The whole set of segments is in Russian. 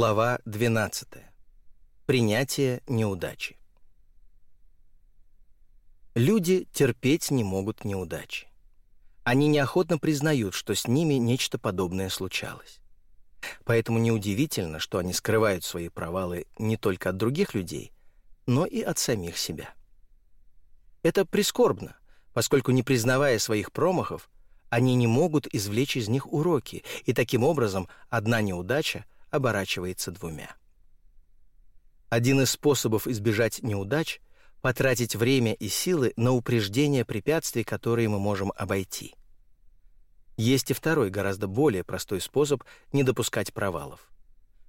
Глава 12. Принятие неудачи. Люди терпеть не могут неудачи. Они неохотно признают, что с ними нечто подобное случалось. Поэтому неудивительно, что они скрывают свои провалы не только от других людей, но и от самих себя. Это прискорбно, поскольку не признавая своих промахов, они не могут извлечь из них уроки, и таким образом одна неудача – оборачивается двумя. Один из способов избежать неудач — потратить время и силы на упреждение препятствий, которые мы можем обойти. Есть и второй, гораздо более простой способ не допускать провалов.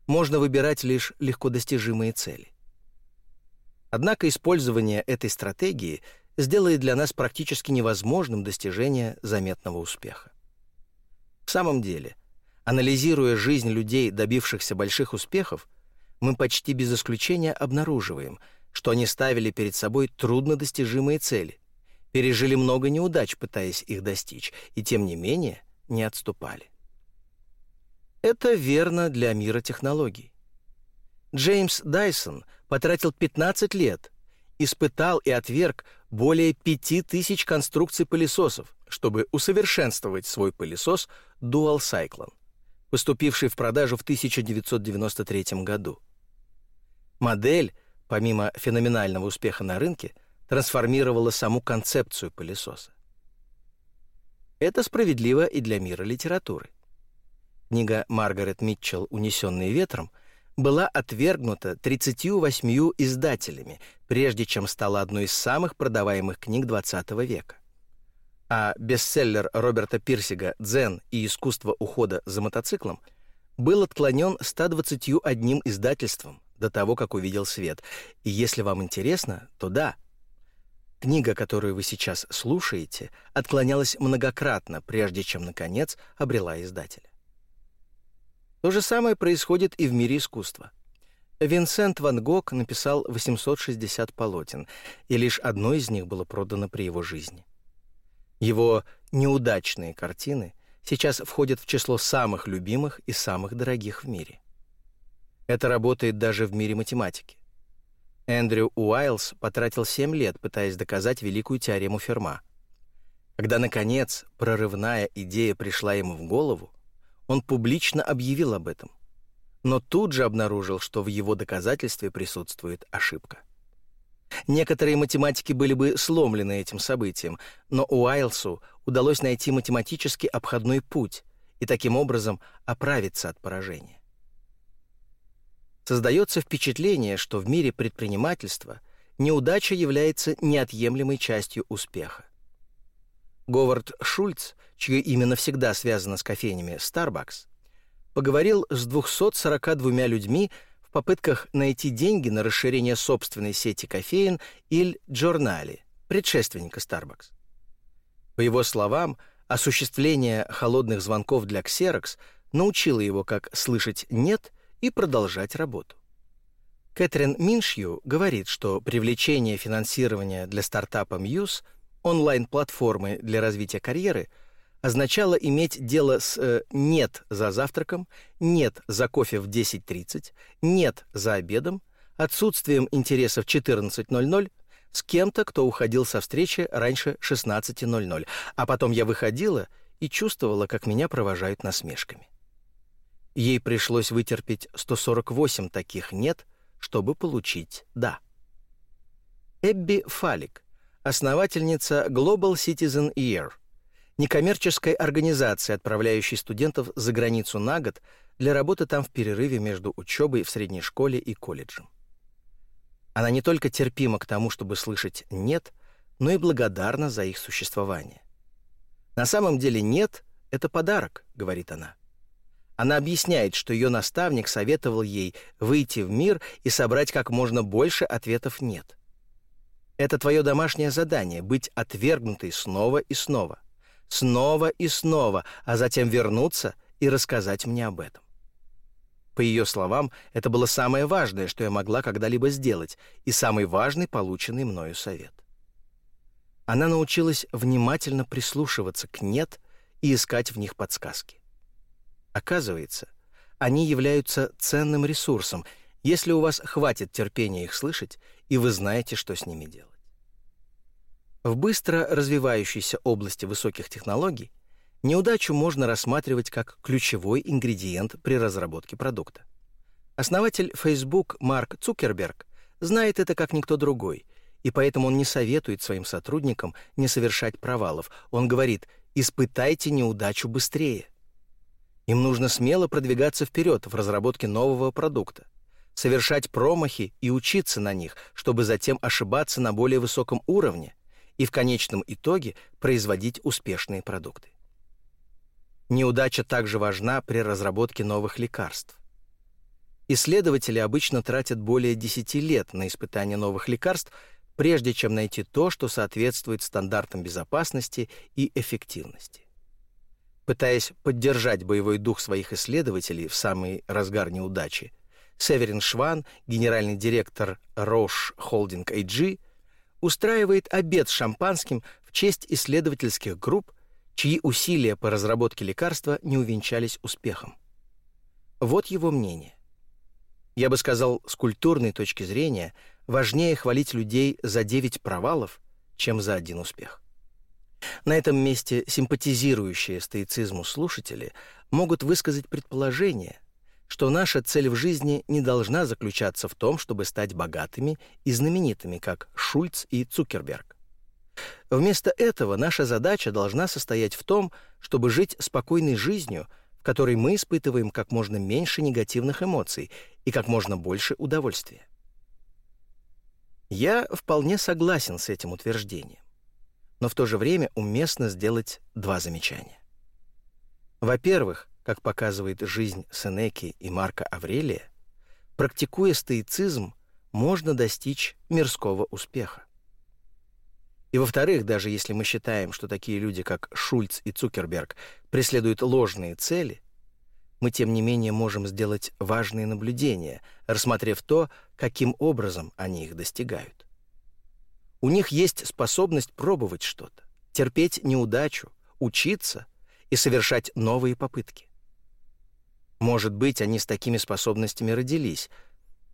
Можно выбирать лишь легко достижимые цели. Однако использование этой стратегии сделает для нас практически невозможным достижение заметного успеха. В самом деле, Анализируя жизнь людей, добившихся больших успехов, мы почти без исключения обнаруживаем, что они ставили перед собой труднодостижимые цели, пережили много неудач, пытаясь их достичь, и тем не менее не отступали. Это верно для мира технологий. Джеймс Дайсон потратил 15 лет, испытал и отверг более 5000 конструкций пылесосов, чтобы усовершенствовать свой пылесос Dual Cyclone поступивший в продажу в 1993 году. Модель, помимо феноменального успеха на рынке, трансформировала саму концепцию пылесоса. Это справедливо и для мира литературы. Книга Маргарет Митчелл «Унесенные ветром» была отвергнута 38 издателями, прежде чем стала одной из самых продаваемых книг XX века а бестселлер Роберта Пирсига «Дзен и искусство ухода за мотоциклом» был отклонен 121 издательством до того, как увидел свет. И если вам интересно, то да. Книга, которую вы сейчас слушаете, отклонялась многократно, прежде чем, наконец, обрела издателя. То же самое происходит и в мире искусства. Винсент Ван Гог написал 860 полотен, и лишь одно из них было продано при его жизни. Его неудачные картины сейчас входят в число самых любимых и самых дорогих в мире. Это работает даже в мире математики. Эндрю Уайлс потратил 7 лет, пытаясь доказать великую теорему Ферма. Когда, наконец, прорывная идея пришла ему в голову, он публично объявил об этом, но тут же обнаружил, что в его доказательстве присутствует ошибка. Некоторые математики были бы сломлены этим событием, но Уайлсу удалось найти математический обходной путь и таким образом оправиться от поражения. Создается впечатление, что в мире предпринимательства неудача является неотъемлемой частью успеха. Говард Шульц, чье имя навсегда связано с кофейнями Starbucks, поговорил с 242 людьми, в попытках найти деньги на расширение собственной сети кофеин «Иль Джорнали», предшественника Starbucks. По его словам, осуществление холодных звонков для Xerox научило его как слышать «нет» и продолжать работу. Кэтрин Миншью говорит, что привлечение финансирования для стартапа Muse, онлайн-платформы для развития карьеры – означало иметь дело с э, «нет» за завтраком, «нет» за кофе в 10.30, «нет» за обедом, отсутствием интереса в 14.00, с кем-то, кто уходил со встречи раньше 16.00, а потом я выходила и чувствовала, как меня провожают насмешками. Ей пришлось вытерпеть 148 таких «нет», чтобы получить «да». Эбби Фалик, основательница Global Citizen Year – некоммерческой организации, отправляющей студентов за границу на год для работы там в перерыве между учебой в средней школе и колледжем. Она не только терпима к тому, чтобы слышать «нет», но и благодарна за их существование. «На самом деле нет — это подарок», — говорит она. Она объясняет, что ее наставник советовал ей выйти в мир и собрать как можно больше ответов «нет». Это твое домашнее задание — быть отвергнутой снова и снова — снова и снова, а затем вернуться и рассказать мне об этом. По ее словам, это было самое важное, что я могла когда-либо сделать, и самый важный полученный мною совет. Она научилась внимательно прислушиваться к «нет» и искать в них подсказки. Оказывается, они являются ценным ресурсом, если у вас хватит терпения их слышать, и вы знаете, что с ними делать. В быстро развивающейся области высоких технологий неудачу можно рассматривать как ключевой ингредиент при разработке продукта. Основатель Facebook Марк Цукерберг знает это как никто другой, и поэтому он не советует своим сотрудникам не совершать провалов. Он говорит «испытайте неудачу быстрее». Им нужно смело продвигаться вперед в разработке нового продукта, совершать промахи и учиться на них, чтобы затем ошибаться на более высоком уровне и в конечном итоге производить успешные продукты. Неудача также важна при разработке новых лекарств. Исследователи обычно тратят более 10 лет на испытание новых лекарств, прежде чем найти то, что соответствует стандартам безопасности и эффективности. Пытаясь поддержать боевой дух своих исследователей в самый разгар неудачи, Северин Шван, генеральный директор Roche Holding AG, устраивает обед с шампанским в честь исследовательских групп, чьи усилия по разработке лекарства не увенчались успехом. Вот его мнение. Я бы сказал, с культурной точки зрения, важнее хвалить людей за 9 провалов, чем за один успех. На этом месте симпатизирующие стоицизму слушатели могут высказать предположение, что наша цель в жизни не должна заключаться в том, чтобы стать богатыми и знаменитыми, как Шульц и Цукерберг. Вместо этого наша задача должна состоять в том, чтобы жить спокойной жизнью – в которой мы испытываем как можно меньше негативных эмоций и как можно больше удовольствия. Я вполне согласен с этим утверждением, но в то же время уместно сделать два замечания. Во-первых, как показывает жизнь Сенеки и Марка Аврелия, практикуя стоицизм, можно достичь мирского успеха. И во-вторых, даже если мы считаем, что такие люди, как Шульц и Цукерберг, преследуют ложные цели, мы, тем не менее, можем сделать важные наблюдения, рассмотрев то, каким образом они их достигают. У них есть способность пробовать что-то, терпеть неудачу, учиться и совершать новые попытки. Может быть, они с такими способностями родились —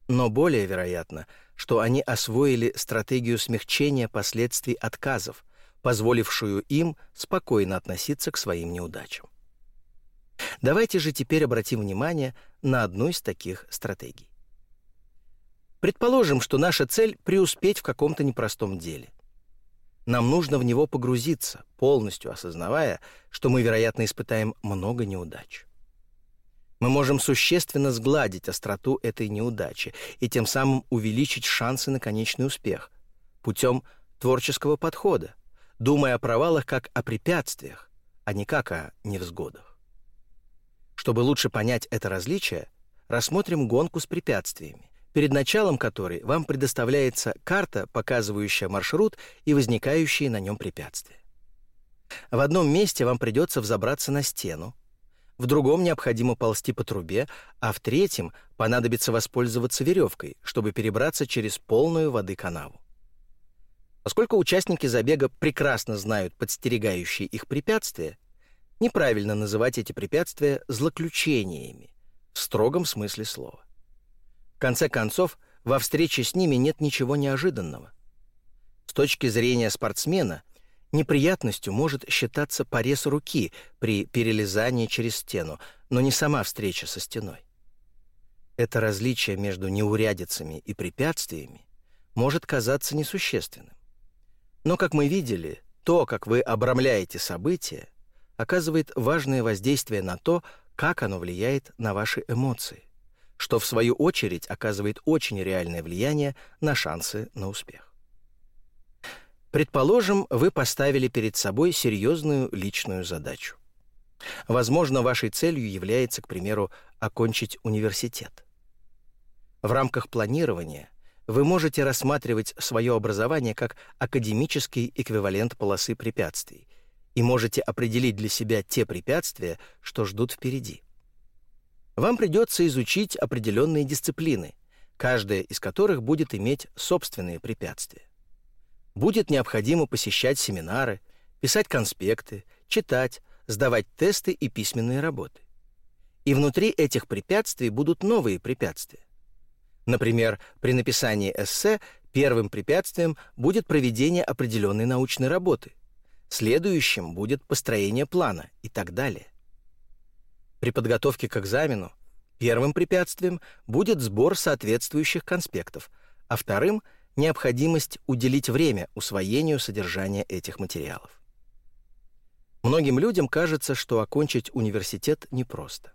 но более вероятно, что они освоили стратегию смягчения последствий отказов, позволившую им спокойно относиться к своим неудачам. Давайте же теперь обратим внимание на одну из таких стратегий. Предположим, что наша цель — преуспеть в каком-то непростом деле. Нам нужно в него погрузиться, полностью осознавая, что мы, вероятно, испытаем много неудач мы можем существенно сгладить остроту этой неудачи и тем самым увеличить шансы на конечный успех путем творческого подхода, думая о провалах как о препятствиях, а не как о невзгодах. Чтобы лучше понять это различие, рассмотрим гонку с препятствиями, перед началом которой вам предоставляется карта, показывающая маршрут и возникающие на нем препятствия. В одном месте вам придется взобраться на стену, в другом необходимо ползти по трубе, а в третьем понадобится воспользоваться веревкой, чтобы перебраться через полную воды канаву. Поскольку участники забега прекрасно знают подстерегающие их препятствия, неправильно называть эти препятствия злоключениями в строгом смысле слова. В конце концов, во встрече с ними нет ничего неожиданного. С точки зрения спортсмена – Неприятностью может считаться порез руки при перелезании через стену, но не сама встреча со стеной. Это различие между неурядицами и препятствиями может казаться несущественным. Но, как мы видели, то, как вы обрамляете события, оказывает важное воздействие на то, как оно влияет на ваши эмоции, что, в свою очередь, оказывает очень реальное влияние на шансы на успех. Предположим, вы поставили перед собой серьезную личную задачу. Возможно, вашей целью является, к примеру, окончить университет. В рамках планирования вы можете рассматривать свое образование как академический эквивалент полосы препятствий и можете определить для себя те препятствия, что ждут впереди. Вам придется изучить определенные дисциплины, каждая из которых будет иметь собственные препятствия будет необходимо посещать семинары, писать конспекты, читать, сдавать тесты и письменные работы. И внутри этих препятствий будут новые препятствия. Например, при написании эссе первым препятствием будет проведение определенной научной работы, следующим будет построение плана и так далее. При подготовке к экзамену первым препятствием будет сбор соответствующих конспектов, а вторым — необходимость уделить время усвоению содержания этих материалов. Многим людям кажется, что окончить университет непросто.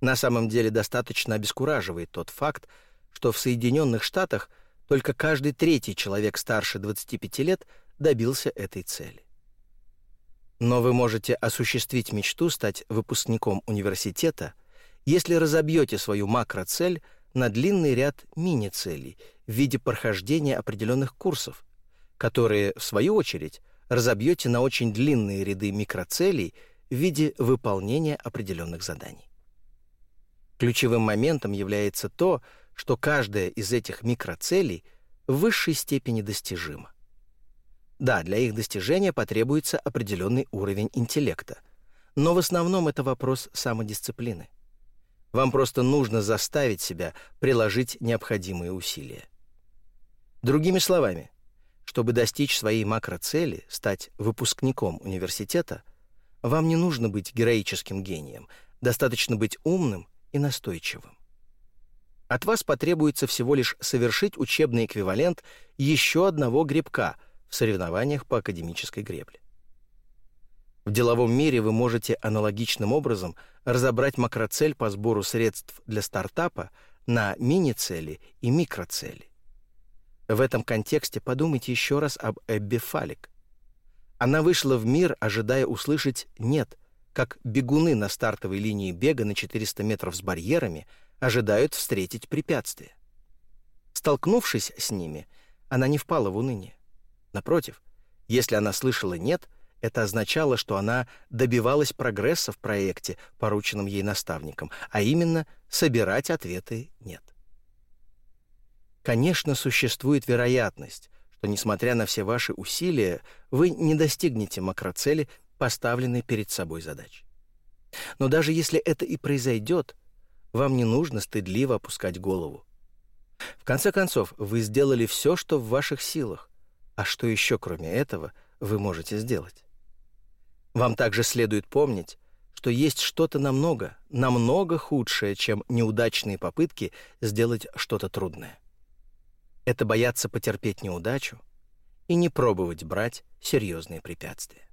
На самом деле достаточно обескураживает тот факт, что в Соединенных Штатах только каждый третий человек старше 25 лет добился этой цели. Но вы можете осуществить мечту стать выпускником университета, если разобьете свою макроцель на длинный ряд мини-целей в виде прохождения определенных курсов, которые, в свою очередь, разобьете на очень длинные ряды микроцелей в виде выполнения определенных заданий. Ключевым моментом является то, что каждая из этих микроцелей в высшей степени достижима. Да, для их достижения потребуется определенный уровень интеллекта, но в основном это вопрос самодисциплины. Вам просто нужно заставить себя приложить необходимые усилия. Другими словами, чтобы достичь своей макроцели, стать выпускником университета, вам не нужно быть героическим гением, достаточно быть умным и настойчивым. От вас потребуется всего лишь совершить учебный эквивалент еще одного гребка в соревнованиях по академической гребле. В деловом мире вы можете аналогичным образом разобрать макроцель по сбору средств для стартапа на мини-цели и микроцели. В этом контексте подумайте еще раз об Эбби Фалик. Она вышла в мир, ожидая услышать «нет», как бегуны на стартовой линии бега на 400 метров с барьерами ожидают встретить препятствия. Столкнувшись с ними, она не впала в уныние. Напротив, если она слышала «нет», это означало, что она добивалась прогресса в проекте, порученном ей наставником, а именно собирать ответы «нет». Конечно, существует вероятность, что, несмотря на все ваши усилия, вы не достигнете макроцели поставленной перед собой задачи. Но даже если это и произойдет, вам не нужно стыдливо опускать голову. В конце концов, вы сделали все, что в ваших силах. А что еще, кроме этого, вы можете сделать? Вам также следует помнить, что есть что-то намного, намного худшее, чем неудачные попытки сделать что-то трудное. Это бояться потерпеть неудачу и не пробовать брать серьезные препятствия.